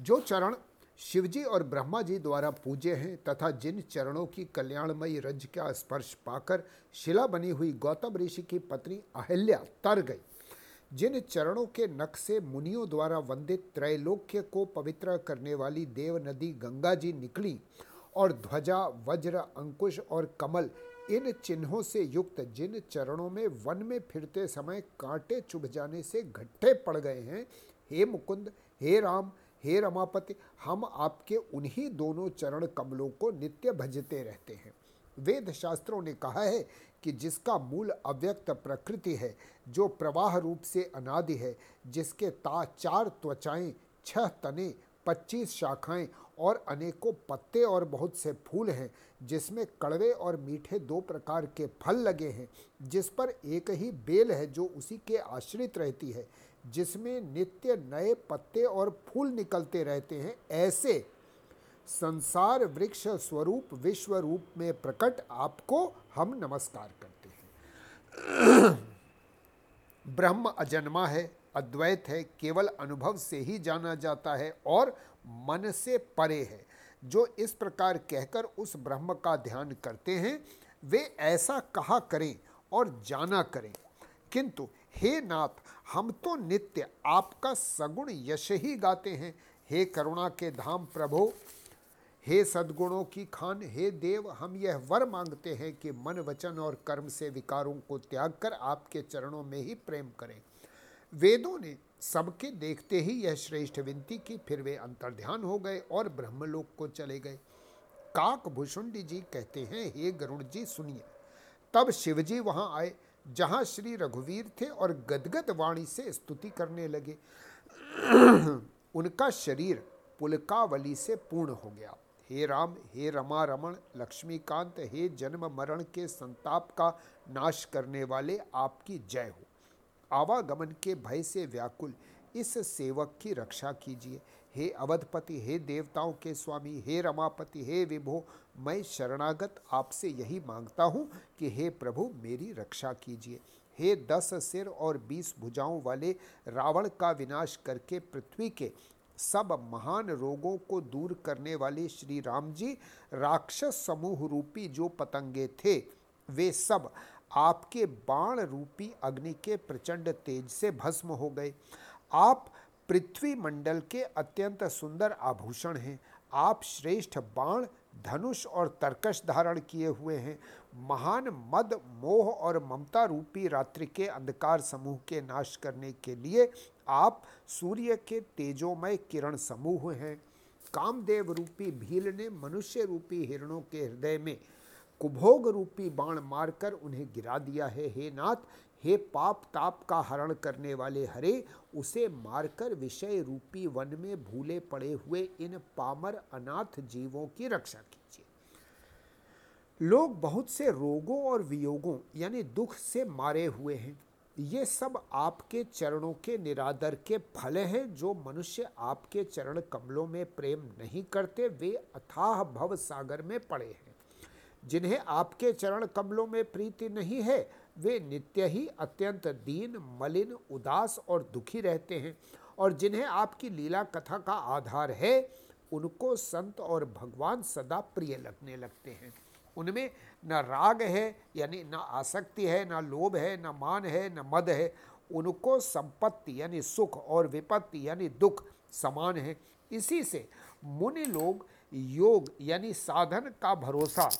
जो चरण शिवजी और ब्रह्मा जी द्वारा पूजे हैं तथा जिन चरणों की कल्याणमयी रज का स्पर्श पाकर शिला बनी हुई गौतम ऋषि की पत्नी अहिल्या तर गई। जिन चरणों के नख से मुनियों द्वारा वंदित त्रैलोक्य को पवित्र करने वाली देव नदी गंगा जी निकली और ध्वजा, वज्र, अंकुश और कमल इन चिन्हों से युक्त जिन चरणों में वन में फिरते समय कांटे चुभ जाने से घट्टे पड़ गए हैं, हे मुकुंद, हे राम हे रमापति, हम आपके उन्हीं दोनों चरण कमलों को नित्य भजते रहते हैं। वेद शास्त्रों ने कहा है कि जिसका मूल अव्यक्त प्रकृति है, जो प्रवाह रूप से अनादि है, जिसके ता चार त्वचाएँ, छह तने, पच्चीस शाखाएँ और अनेकों पत्ते और बहुत से फूल हैं, जिसमें कड़वे और मीठे दो प्रकार के फल लगे हैं, जिस पर एक ही बेल है जो उसी के आश्रित रहती है। जिसमें नित्य नए पत्ते और फूल निकलते रहते हैं, ऐसे संसार वृक्ष स्वरूप विश्व रूप में प्रकट आपको हम नमस्कार करते हैं। ब्रह्म अजन्मा है, अद्वैत है, केवल अनुभव से ही जाना जाता है और मन से परे है। जो इस प्रकार कहकर उस ब्रह्म का ध्यान करते हैं, वे ऐसा कहा करें और जाना करें। किंतु हे नाथ, हम तो नित्य आपका सगुण यश ही गाते हैं। हे करुणा के धाम प्रभो, हे सद्गुणों की खान, हे देव, हम यह वर मांगते हैं कि मन वचन और कर्म से विकारों को त्याग कर आपके चरणों में ही प्रेम करें। वेदों ने सबके देखते ही यह श्रेष्ठ विनती की, फिर वे अंतर्ध्यान हो गए और ब्रह्मलोक को चले गए। काक भूषुंडी जी कहते हैं, हे गरुण जी, सुनिए। तब शिवजी वहाँ आए। जहाँ श्री रघुवीर थे और गदगद वाणी से स्तुति करने लगे, उनका शरीर पुलकावली से पूर्ण हो गया। हे राम, हे रमा रमण लक्ष्मीकांत, हे जन्म मरण के संताप का नाश करने वाले आपकी जय हो। आवागमन के भय से व्याकुल इस सेवक की रक्षा कीजिए। हे अवधपति, हे देवताओं के स्वामी, हे रमापति, हे विभो मैं शरणागत आपसे यही माँगता हूँ कि हे प्रभु, मेरी रक्षा कीजिए। हे दस सिर और बीस भुजाओं वाले रावण का विनाश करके पृथ्वी के सब महान रोगों को दूर करने वाले श्री राम जी, राक्षस समूह रूपी जो पतंगे थे, वे सब आपके बाण रूपी अग्नि के प्रचंड तेज से भस्म हो गए। आप पृथ्वी मंडल के अत्यंत सुंदर आभूषण हैं। आप श्रेष्ठ बाण धनुष और तर्कश धारण किए हुए हैं। महान मद, मोह और ममता रूपी रात्रि के अंधकार समूह के नाश करने के लिए आप सूर्य के तेजोमय किरण समूह हैं। कामदेव रूपी भील ने मनुष्य रूपी हिरणों के हृदय में कुभोग रूपी बाण मारकर उन्हें गिरा दिया है। हे नाथ हे पाप ताप का हरण करने वाले हरे, उसे मारकर विषय रूपी वन में भूले पड़े हुए इन पामर अनाथ जीवों की रक्षा कीजिए। लोग बहुत से रोगों और वियोगों, यानी दुख से मारे हुए हैं। ये सब आपके चरणों के निरादर के फल हैं, जो मनुष्य आपके चरण कमलों में प्रेम नहीं करते, वे अथाह भव सागर में पड़े हैं। जिन्हें आपके चरण कमलों में प्रीति नहीं है वे नित्य ही अत्यंत दीन, मलिन, उदास और दुखी रहते हैं और जिन्हें आपकी लीला कथा का आधार है, उनको संत और भगवान सदा प्रिय लगने लगते हैं। उनमें न राग है, यानी न आसक्ति है, न लोभ है, न मान है, न मद है। उनको संपत्ति, यानी सुख और विपत्ति, यानी दुख समान है। इसी से मुनि लोग योग, यानी साधन का भरोसा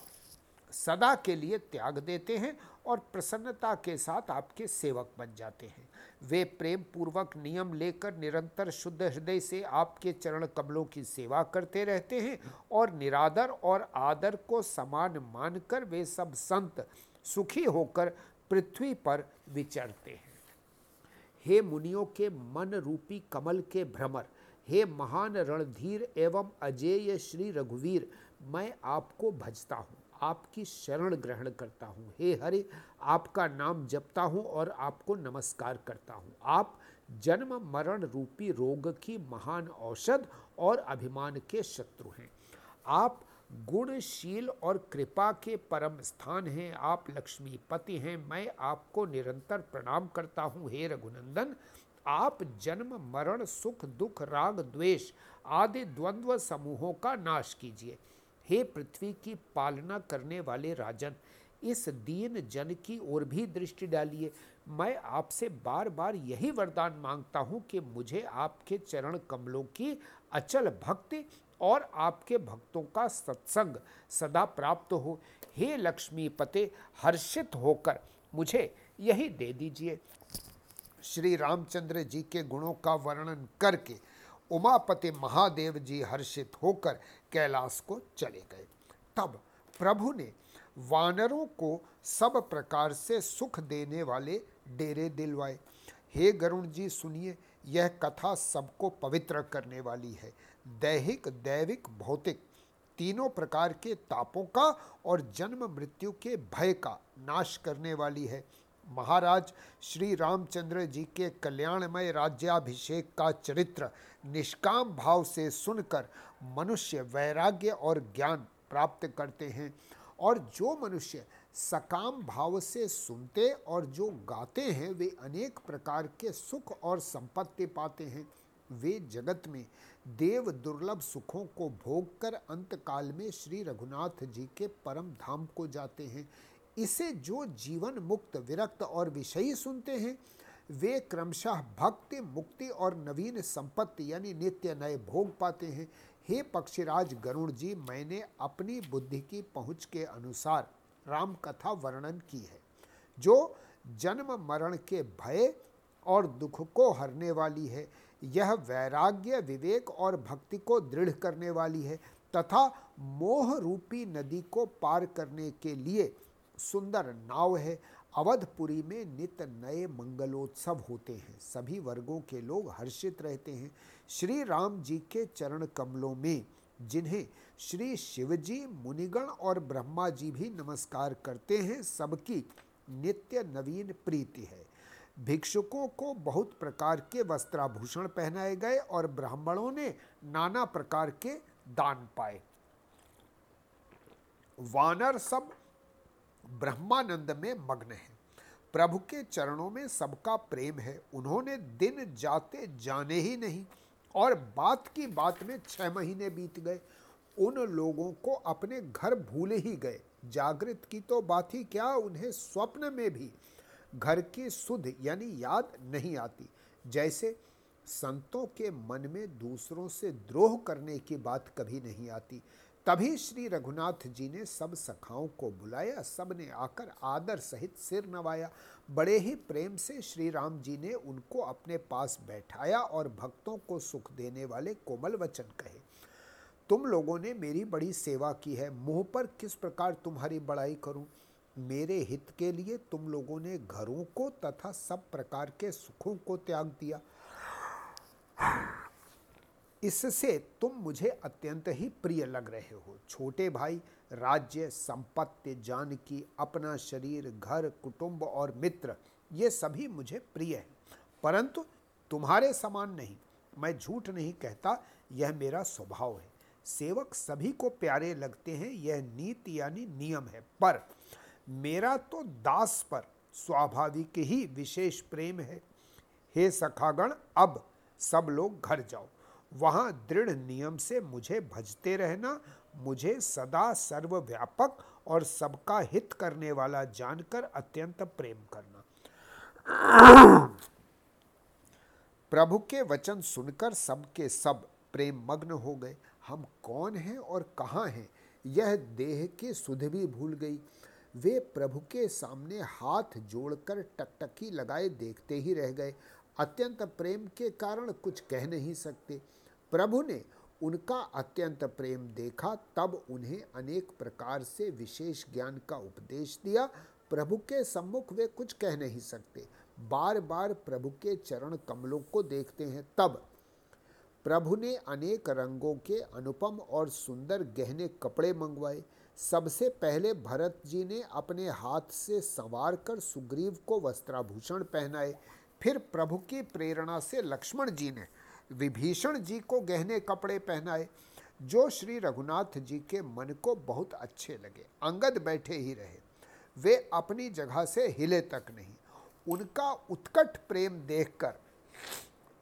सदा के लिए त्याग देते हैं और प्रसन्नता के साथ आपके सेवक बन जाते हैं। वे प्रेम पूर्वक नियम लेकर निरंतर शुद्ध हृदय से आपके चरण कमलों की सेवा करते रहते हैं और निरादर और आदर को समान मानकर वे सब संत सुखी होकर पृथ्वी पर विचरते हैं। हे मुनियों के मन रूपी कमल के भ्रमर, हे महान रणधीर एवं अजेय श्री रघुवीर, मैं आपको भजता हूँ। आपकी शरण ग्रहण करता हूँ। हे हरि, आपका नाम जपता हूँ और आपको नमस्कार करता हूँ। आप जन्म मरण रूपी रोग की महान औषध और अभिमान के शत्रु हैं। आप गुणशील और कृपा के परम स्थान हैं। आप लक्ष्मीपति हैं। मैं आपको निरंतर प्रणाम करता हूँ। हे रघुनंदन, आप जन्म मरण, सुख, दुख, राग, द्वेष आदि द्वंद्व समूहों का नाश कीजिए। हे पृथ्वी की पालना करने वाले राजन, इस दीन जन की ओर भी दृष्टि डालिए। मैं आपसे बार बार यही वरदान माँगता हूँ कि मुझे आपके चरण कमलों की अचल भक्ति और आपके भक्तों का सत्संग सदा प्राप्त हो। हे लक्ष्मी पते हर्षित होकर मुझे यही दे दीजिए। श्री रामचंद्र जी के गुणों का वर्णन करके उमापति महादेव जी हर्षित होकर कैलाश को चले गए। तब प्रभु ने वानरों को सब प्रकार से सुख देने वाले डेरे दिलवाए। हे गरुण जी सुनिए, यह कथा सबको पवित्र करने वाली है। दैहिक, दैविक, भौतिक, तीनों प्रकार के तापों का और जन्म मृत्यु के भय का नाश करने वाली है। महाराज श्री रामचंद्र जी के कल्याणमय राज्याभिषेक का चरित्र निष्काम भाव से सुनकर मनुष्य वैराग्य और ज्ञान प्राप्त करते हैं और जो मनुष्य सकाम भाव से सुनते और जो गाते हैं, वे अनेक प्रकार के सुख और संपत्ति पाते हैं। वे जगत में देव दुर्लभ सुखों को भोग कर अंत काल में श्री रघुनाथ जी के परम धाम को जाते हैं। इसे जो जीवन मुक्त, विरक्त और विषयी सुनते हैं, वे क्रमशः भक्ति, मुक्ति और नवीन संपत्ति यानी नित्य नए भोग पाते हैं। हे पक्षीराज गरुण जी, मैंने अपनी बुद्धि की पहुँच के अनुसार राम कथा वर्णन की है। जो जन्म मरण के भय और दुख को हरने वाली है, यह वैराग्य, विवेक और भक्ति को दृढ़ करने वाली है, तथा मोह रूपी नदी को पार करने के लिए सुंदर नाव है। अवधपुरी में नित नए मंगलोत्सव होते हैं। सभी वर्गों के लोग हर्षित रहते हैं। श्री राम जी के चरण कमलों में, जिन्हें श्री शिवजी, मुनिगण और ब्रह्मा जी भी नमस्कार करते हैं, सबकी नित्य नवीन प्रीति है। भिक्षुकों को बहुत प्रकार के वस्त्राभूषण पहनाए गए और ब्राह्मणों ने नाना प्रकार के दान पाए। वानर सब ब्रह्मानंद में मग्न है। प्रभु के चरणों में सबका प्रेम है। उन्होंने दिन जाते जाने ही नहीं और बात की बात में छह महीने बीत गए। उन लोगों को अपने घर भूले ही गए। जागृत की तो बात ही क्या, उन्हें स्वप्न में भी घर की सुध यानी याद नहीं आती। जैसे संतों के मन में दूसरों से द्रोह करने की बात कभी नहीं आती। तभी श्री रघुनाथ जी ने सब सखाओं को बुलाया सबने आकर आदर सहित सिर नवाया। बड़े ही प्रेम से श्री राम जी ने उनको अपने पास बैठाया और भक्तों को सुख देने वाले कोमल वचन कहे, तुम लोगों ने मेरी बड़ी सेवा की है, मुँह पर किस प्रकार तुम्हारी बड़ाई करूँ? मेरे हित के लिए तुम लोगों ने घरों को तथा सब प्रकार के सुखों को त्याग दिया। इससे तुम मुझे अत्यंत ही प्रिय लग रहे हो। छोटे भाई, राज्य, संपत्ति, जानकी, अपना शरीर, घर, कुटुंब और मित्र, ये सभी मुझे प्रिय हैं। परंतु तुम्हारे समान नहीं, मैं झूठ नहीं कहता, यह मेरा स्वभाव है। सेवक सभी को प्यारे लगते हैं, यह नीति यानी नियम है। पर मेरा तो दास पर स्वाभाविक ही विशेष प्रेम है। हे सखागण, अब सब लोग घर जाओ। वहाँ दृढ़ नियम से मुझे भजते रहना, मुझे सदा सर्वव्यापक और सबका हित करने वाला जानकर अत्यंत प्रेम करना। प्रभु के वचन सुनकर सबके सब प्रेम मग्न हो गए। हम कौन हैं और कहाँ हैं? यह देह की सुध भी भूल गई। वे प्रभु के सामने हाथ जोड़कर टकटकी लगाए देखते ही रह गए। अत्यंत प्रेम के कारण कुछ कह नहीं सकते। प्रभु ने उनका अत्यंत प्रेम देखा, तब उन्हें अनेक प्रकार से विशेष ज्ञान का उपदेश दिया। प्रभु के सम्मुख वे कुछ कह नहीं सकते। बार बार प्रभु के चरण कमलों को देखते हैं, तब प्रभु ने अनेक रंगों के अनुपम और सुंदर गहने कपड़े मंगवाए। सबसे पहले भरत जी ने अपने हाथ से संवार कर सुग्रीव को वस्त्राभूषण पहनाए। फिर प्रभु की प्रेरणा से लक्ष्मण जी ने विभीषण जी को गहने कपड़े पहनाए, जो श्री रघुनाथ जी के मन को बहुत अच्छे लगे। अंगद बैठे ही रहे। वे अपनी जगह से हिले तक नहीं। उनका उत्कट प्रेम देखकर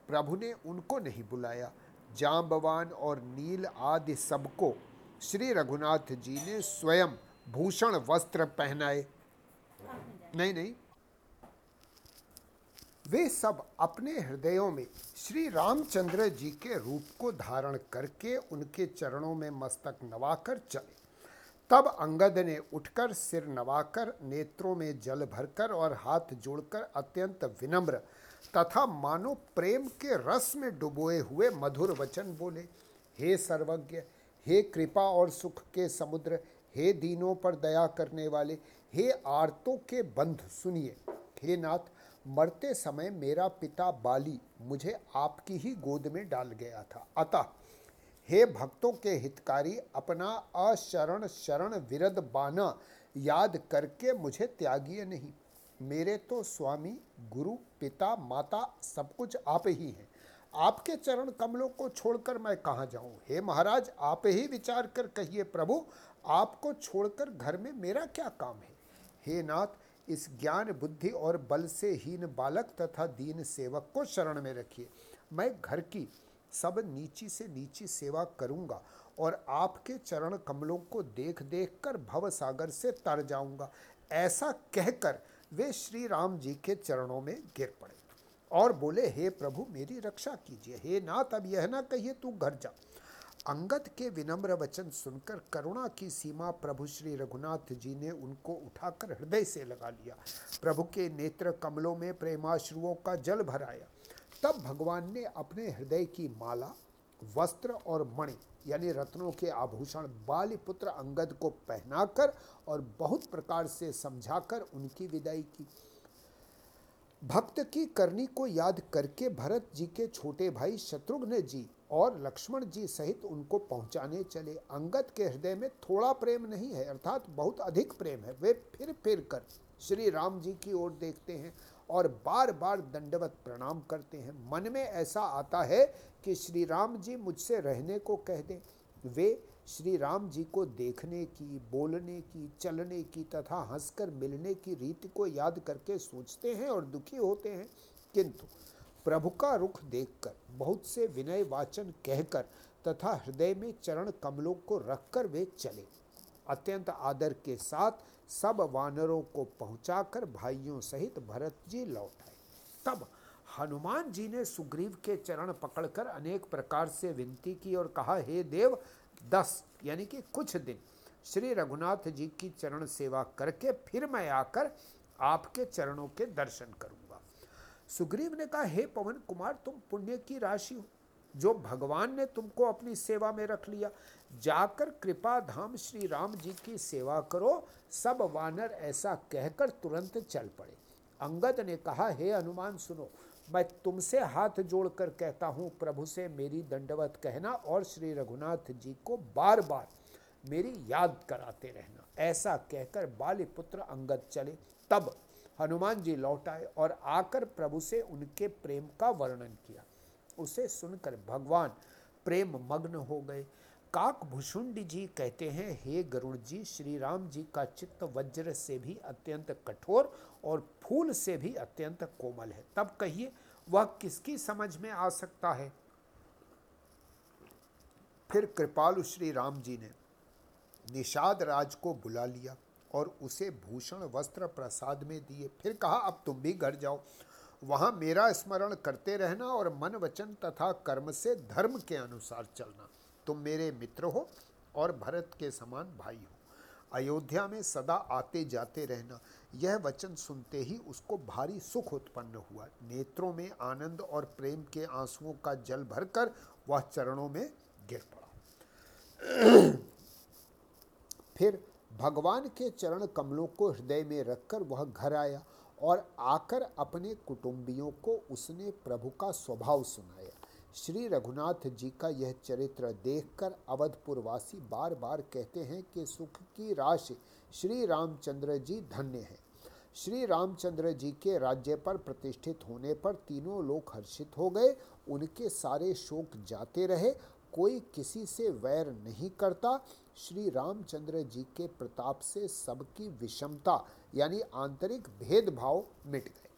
प्रभु ने उनको नहीं बुलाया। जाम्बवान और नील आदि सबको श्री रघुनाथ जी ने स्वयं भूषण वस्त्र पहनाए। नहीं नहीं। वे सब अपने हृदयों में श्री रामचंद्र जी के रूप को धारण करके उनके चरणों में मस्तक नवाकर चले। तब अंगद ने उठकर सिर नवाकर, नेत्रों में जल भरकर और हाथ जोड़कर अत्यंत विनम्र तथा मानो प्रेम के रस में डुबोए हुए मधुर वचन बोले, हे सर्वज्ञ, हे कृपा और सुख के समुद्र, हे दीनों पर दया करने वाले, हे आरतों के बंध सुनिए। हे नाथ मरते समय मेरा पिता बाली मुझे आपकी ही गोद में डाल गया था। अतः, हे भक्तों के हितकारी, अपना अशरण शरण विरद बाना याद करके मुझे त्यागिए नहीं। मेरे तो स्वामी, गुरु, पिता, माता सब कुछ आप ही हैं। आपके चरण कमलों को छोड़कर मैं कहाँ जाऊँ? हे महाराज, आप ही विचार कर कहिए प्रभु, आपको छोड़कर घर में मेरा क्या काम है? हे नाथ इस ज्ञान, बुद्धि और बल से हीन बालक तथा दीन सेवक को शरण में रखिए। मैं घर की सब नीची से नीची सेवा करूँगा और आपके चरण कमलों को देख देख कर भव सागर से तर जाऊँगा। ऐसा कहकर वे श्री राम जी के चरणों में गिर पड़े और बोले, हे प्रभु, मेरी रक्षा कीजिए। हे नाथ, अब यह ना कहिए तू घर जा। अंगद के विनम्र वचन सुनकर करुणा की सीमा प्रभु श्री रघुनाथ जी ने उनको उठाकर हृदय से लगा लिया। प्रभु के नेत्र कमलों में प्रेमाश्रुओं का जल भराया। तब भगवान ने अपने हृदय की माला, वस्त्र और मणि, यानी रत्नों के आभूषण बाली पुत्र अंगद को पहनाकर और बहुत प्रकार से समझाकर उनकी विदाई की। भक्त की करनी को याद करके भरत जी के छोटे भाई शत्रुघ्न जी और लक्ष्मण जी सहित उनको पहुँचाने चले। अंगद के हृदय में थोड़ा प्रेम नहीं है, अर्थात बहुत अधिक प्रेम है। वे फिर फिर कर श्री राम जी की ओर देखते हैं और बार बार दंडवत प्रणाम करते हैं। मन में ऐसा आता है कि श्री राम जी मुझसे रहने को कह दें। वे श्री राम जी को देखने की, बोलने की, चलने की तथा हंसकर मिलने की रीति को याद करके सोचते हैं और दुखी होते हैं। किंतु प्रभु का रुख देखकर, बहुत से विनय वाचन कहकर तथा हृदय में चरण कमलों को रखकर वे चले। अत्यंत आदर के साथ सब वानरों को पहुंचाकर भाइयों सहित भरत जी लौट आए। तब हनुमान जी ने सुग्रीव के चरण पकड़कर अनेक प्रकार से विनती की और कहा, हे देव, दस, यानी कि कुछ दिन, श्री रघुनाथ जी की चरण सेवा करके फिर मैं आकर आपके चरणों के दर्शन करूँगा सुग्रीव ने कहा, हे पवन कुमार, तुम पुण्य की राशि हो, जो भगवान ने तुमको अपनी सेवा में रख लिया। जाकर कृपा धाम श्री राम जी की सेवा करो। सब वानर ऐसा कहकर तुरंत चल पड़े। अंगद ने कहा, हे हनुमान, सुनो, मैं तुमसे हाथ जोड़कर कहता हूँ, प्रभु से मेरी दंडवत कहना और श्री रघुनाथ जी को बार बार मेरी याद कराते रहना। ऐसा कहकर बाली पुत्र अंगद चले। तब हनुमान जी लौट आए और आकर प्रभु से उनके प्रेम का वर्णन किया। उसे सुनकर भगवान प्रेम मग्न हो गए। काक भुषुंडी जी कहते हैं, हे गरुड़ जी, श्री राम जी का चित्त वज्र से भी अत्यंत कठोर और फूल से भी अत्यंत कोमल है। तब कहिए, वह किसकी समझ में आ सकता है? फिर कृपालु श्री राम जी ने निषाद राज को बुला लिया। और उसे भूषण वस्त्र प्रसाद में दिए। फिर कहा, अब तुम भी घर जाओ। वहाँ मेरा स्मरण करते रहना और मन वचन तथा कर्म से धर्म के अनुसार चलना। तुम मेरे मित्र हो और भरत के समान भाई हो। अयोध्या में सदा आते जाते रहना। यह वचन सुनते ही उसको भारी सुख उत्पन्न हुआ। नेत्रों में आनंद और प्रेम के आंसुओं का जल भरकर वह चरणों में गिर पड़ा। फिर भगवान के चरण कमलों को हृदय में रखकर वह घर आया और आकर अपने कुटुंबियों को उसने प्रभु का स्वभाव सुनाया। श्री रघुनाथ जी का यह चरित्र देखकर अवधपुरवासी बार बार कहते हैं कि सुख की राशि श्री रामचंद्र जी धन्य हैं। श्री रामचंद्र जी के राज्य पर प्रतिष्ठित होने पर तीनों लोग हर्षित हो गए। उनके सारे शोक जाते रहे। कोई किसी से वैर नहीं करता। श्री रामचंद्र जी के प्रताप से सबकी विषमता, यानी आंतरिक भेदभाव मिट गए।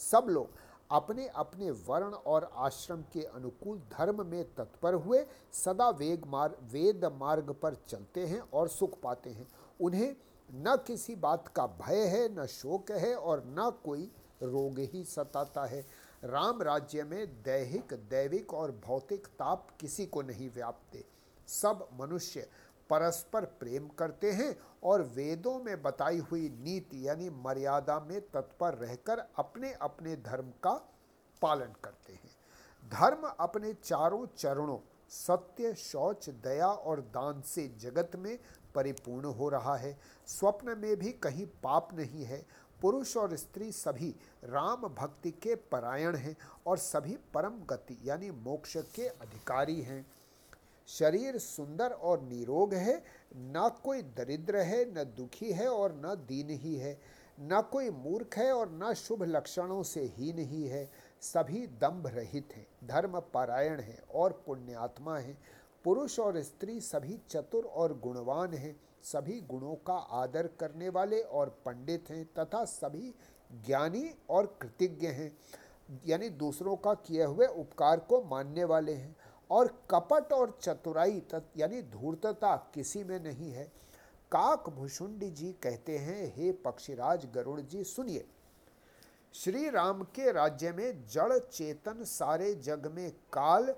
सब लोग अपने अपने वर्ण और आश्रम के अनुकूल धर्म में तत्पर हुए, सदा वेग मार्ग वेद मार्ग पर चलते हैं और सुख पाते हैं। उन्हें न किसी बात का भय है, न शोक है और न कोई रोग ही सताता है। राम राज्य में दैहिक, दैविक और भौतिक ताप किसी को नहीं व्यापते सब मनुष्य परस्पर प्रेम करते हैं और वेदों में बताई हुई नीति, यानी मर्यादा में तत्पर रहकर अपने अपने धर्म का पालन करते हैं। धर्म अपने चारों चरणों, सत्य, शौच, दया और दान से जगत में परिपूर्ण हो रहा है। स्वप्न में भी कहीं पाप नहीं है। पुरुष और स्त्री सभी राम भक्ति के परायण हैं और सभी परम गति, यानी मोक्ष के अधिकारी हैं। शरीर सुंदर और निरोग है, न कोई दरिद्र है, न दुखी है और न दीन ही है। न कोई मूर्ख है और न शुभ लक्षणों से हीन ही है। सभी दम्भ रहित हैं, धर्म पारायण है और पुण्यात्मा हैं। पुरुष और स्त्री सभी चतुर और गुणवान हैं। सभी गुणों का आदर करने वाले और पंडित हैं तथा सभी ज्ञानी और कृतज्ञ हैं। यानी दूसरों का किए हुए उपकार को मानने वाले हैं। और कपट और चतुराई यानी धूर्तता किसी में नहीं है। काक भुषुंडी जी कहते हैं, हे पक्षीराज गरुड़ जी, सुनिए। श्री राम के राज्य में जड़ चेतन सारे जग में काल,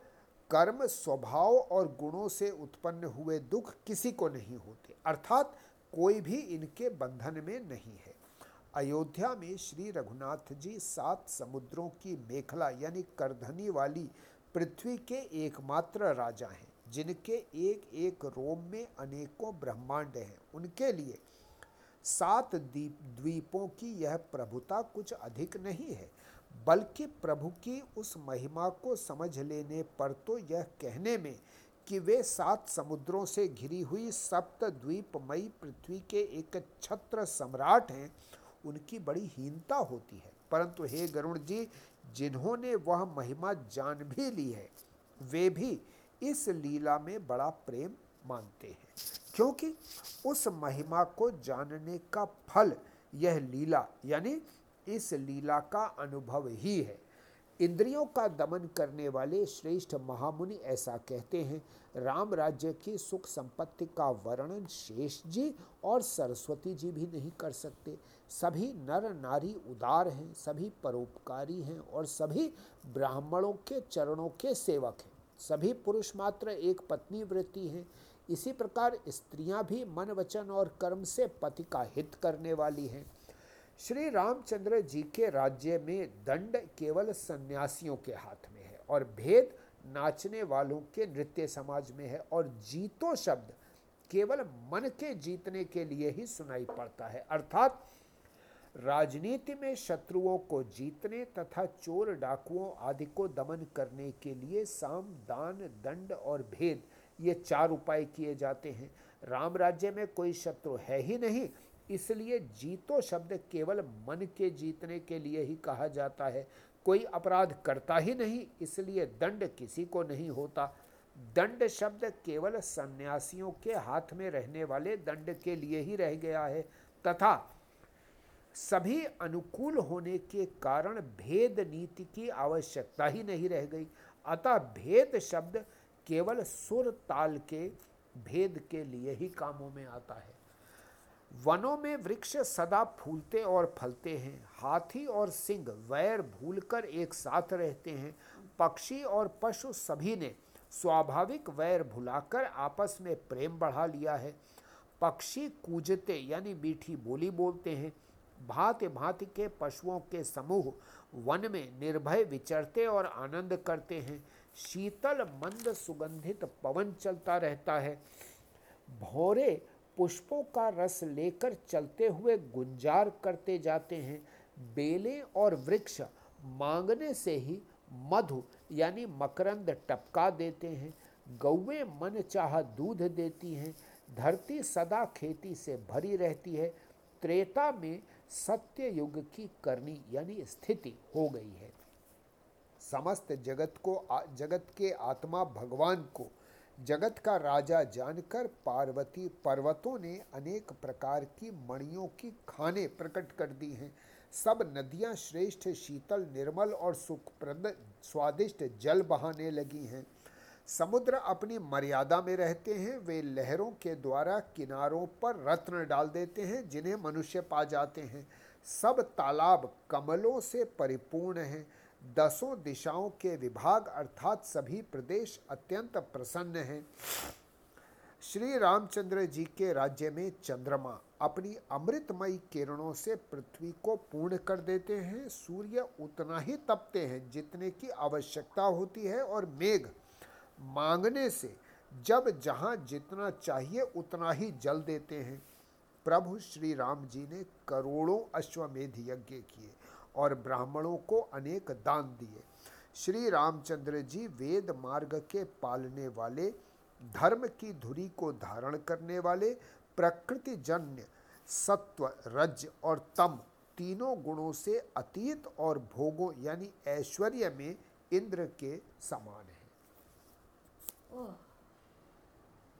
कर्म, स्वभाव और गुणों से उत्पन्न हुए दुख किसी को नहीं होते। अर्थात कोई भी इनके बंधन में नहीं है। अयोध्या में श्री रघुनाथ जी सात समुद्रों की मेखला, यानी करधनी वाली पृथ्वी के एकमात्र राजा हैं, जिनके एक एक रोम में अनेकों ब्रह्मांड हैं। उनके लिए सात द्वीप द्वीपों की यह प्रभुता कुछ अधिक नहीं है, बल्कि प्रभु की उस महिमा को समझ लेने पर तो यह कहने में कि वे सात समुद्रों से घिरी हुई सप्त द्वीपमयी पृथ्वी के एक छत्र सम्राट हैं, उनकी बड़ी हीनता होती है। परंतु हे गरुण जी जिन्होंने वह महिमा जान भी ली है, वे भी इस लीला में बड़ा प्रेम मानते हैं। क्योंकि उस महिमा को जानने का फल यह लीला, यानी इस लीला का अनुभव ही है। इंद्रियों का दमन करने वाले श्रेष्ठ महामुनि ऐसा कहते हैं, राम राज्य की सुख संपत्ति का वर्णन शेष जी और सरस्वती जी भी नहीं कर सकते। सभी नर नारी उदार हैं, सभी परोपकारी हैं और सभी ब्राह्मणों के चरणों के सेवक हैं। सभी पुरुष मात्र एक पत्नी वृत्ति हैं। इसी प्रकार स्त्रियाँ भी मन, वचन और कर्म से पति का हित करने वाली हैं। श्री रामचंद्र जी के राज्य में दंड केवल सन्यासियों के हाथ में है और भेद नाचने वालों के नृत्य समाज में है और जीतो शब्द केवल मन के जीतने के लिए ही सुनाई पड़ता है। अर्थात राजनीति में शत्रुओं को जीतने तथा चोर डाकुओं आदि को दमन करने के लिए साम, दान, दंड और भेद, ये चार उपाय किए जाते हैं। राम राज्य में कोई शत्रु है ही नहीं, इसलिए जीतो शब्द केवल मन के जीतने के लिए ही कहा जाता है। कोई अपराध करता ही नहीं, इसलिए दंड किसी को नहीं होता। दंड शब्द केवल सन्यासियों के हाथ में रहने वाले दंड के लिए ही रह गया है, तथा सभी अनुकूल होने के कारण भेद नीति की आवश्यकता ही नहीं रह गई। अतः भेद शब्द केवल सुर ताल के भेद के लिए ही कामों में आता है। वनों में वृक्ष सदा फूलते और फलते हैं। हाथी और सिंह वैर भूलकर एक साथ रहते हैं। पक्षी और पशु सभी ने स्वाभाविक वैर भुलाकर आपस में प्रेम बढ़ा लिया है। पक्षी कूजते यानी मीठी बोली बोलते हैं। भांति भांति के पशुओं के समूह वन में निर्भय विचरते और आनंद करते हैं। शीतल मंद सुगंधित पवन चलता रहता है। भोरे पुष्पों का रस लेकर चलते हुए गुंजार करते जाते हैं। बेलें और वृक्ष मांगने से ही मधु यानी मकरंद टपका देते हैं। गौवें मन चाह दूध देती हैं। धरती सदा खेती से भरी रहती है। त्रेता में सत्य युग की करनी, यानी स्थिति हो गई है। समस्त जगत को जगत के आत्मा भगवान को, जगत का राजा जानकर पार्वती पर्वतों ने अनेक प्रकार की मणियों की खाने प्रकट कर दी हैं। सब नदियाँ श्रेष्ठ, शीतल, निर्मल और सुखप्रद, स्वादिष्ट जल बहाने लगी हैं। समुद्र अपनी मर्यादा में रहते हैं, वे लहरों के द्वारा किनारों पर रत्न डाल देते हैं, जिन्हें मनुष्य पा जाते हैं। सब तालाब कमलों से परिपूर्ण हैं। दसों दिशाओं के विभाग अर्थात सभी प्रदेश अत्यंत प्रसन्न हैं। श्री रामचंद्र जी के राज्य में चंद्रमा अपनी अमृतमयी किरणों से पृथ्वी को पूर्ण कर देते हैं। सूर्य उतना ही तपते हैं जितने की आवश्यकता होती है और मेघ मांगने से जब जहाँ जितना चाहिए उतना ही जल देते हैं। प्रभु श्री राम जी ने करोड़ों अश्वमेध यज्ञ किए और ब्राह्मणों को अनेक दान दिए। श्री रामचंद्र जी वेद मार्ग के पालने वाले, धर्म की धुरी को धारण करने वाले प्रकृति जन्य सत्व, रज और तम तीनों गुणों से अतीत और भोगों यानी ऐश्वर्य में इंद्र के समान है। Ugh.